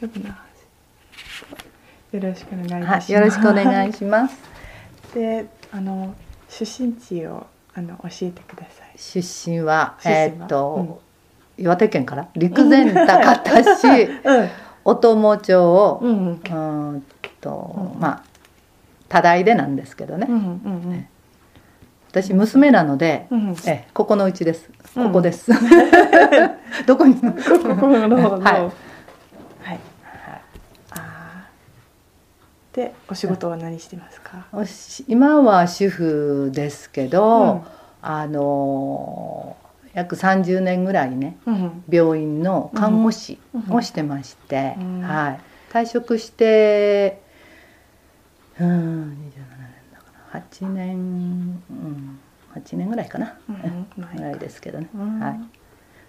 丈夫なよろしくお願いいたしはい、ます。よろしくお願いします。で、あの出身地をあの教えてください。出身は、えーっと、岩手県から？陸前高田市。音友町を、うん、うん、と、うん。まあ多大でなんですけどね、うん、うん、私娘なので、うん、うん。えここのうちです。うんここです、どこに？はいはい。あーで、お仕事は何してますか？今は主婦ですけど、うん。あの約30年ぐらいねうん、病院の看護師うんをしてまして、うん。はい、退職してうん27年だから8年、うん、8年ぐらいかな、うん、ぐらいですけどね、うん。はい、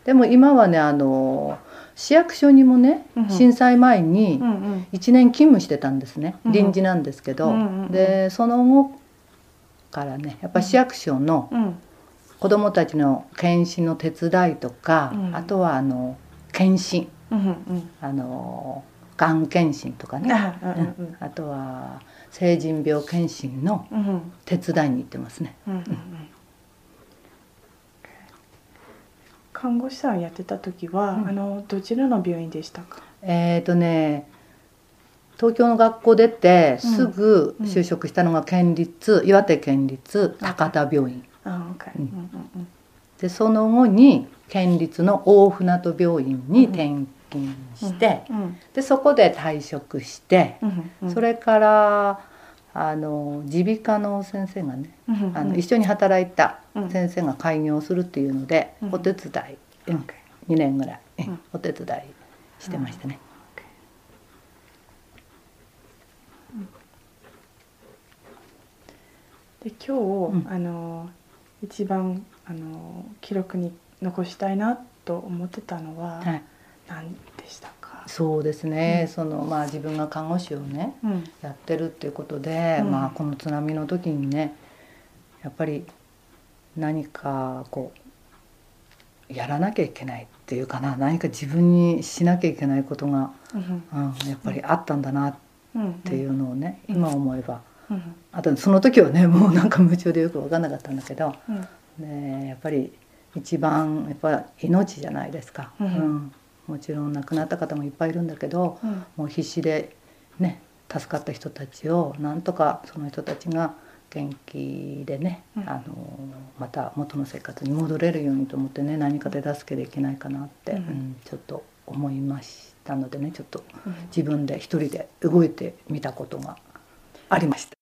でも今はねあの市役所にもねうん震災前にうん、うん、1年勤務してたんですね。うん臨時なんですけど、うんうんうん。でその後からねやっぱ市役所のうん、子どもたちの検診の手伝いとか、うん。あとはあの検診。あのがん検診とかね、あ、とは成人病検診の手伝いに行ってますね。うん、うん。看護師さんやってた時は、うん。あのどちらの病院でしたか？えっ、とね東京の学校出てうん。すぐ就職したのが県立、岩手県立高田病院。でその後に県立の大船渡病院に転勤して、うん、でそこで退職して、うん、うん、それからあの耳鼻科の先生がねうん、あの一緒に働いたうん。先生が開業するっていうので、うん。お手伝い、うん。オッケ2年ぐらい、うん。お手伝いしてましたね。ーで、今日、うん。あの一番あの記録に残したいなと思ってたのは、はい、何でしたか。そうですね、うん。そのまあ自分が看護師をねうん、やってるっていうことで、うん。まあこの津波の時にねやっぱり何かこうやらなきゃいけないっていうかな何か自分にしなきゃいけないことが、うん、うん、やっぱりあったんだなっうん、ていうのをね、うん。今思えば。うん、あとその時はねもうなんか夢中でよく分かんなかったんだけど、うん、ね、やっぱり一番やっぱ命じゃないですか、うんもちろん亡くなった方もいっぱいいるんだけどうん、もう必死でね助かった人たちをなんとかその人たちが元気でね、うん。あのまた元の生活に戻れるようにと思ってね何か手助けできないかなって、うん。うんちょっと思いましたのでねちょっとうん。自分で一人で動いてみたことがありました。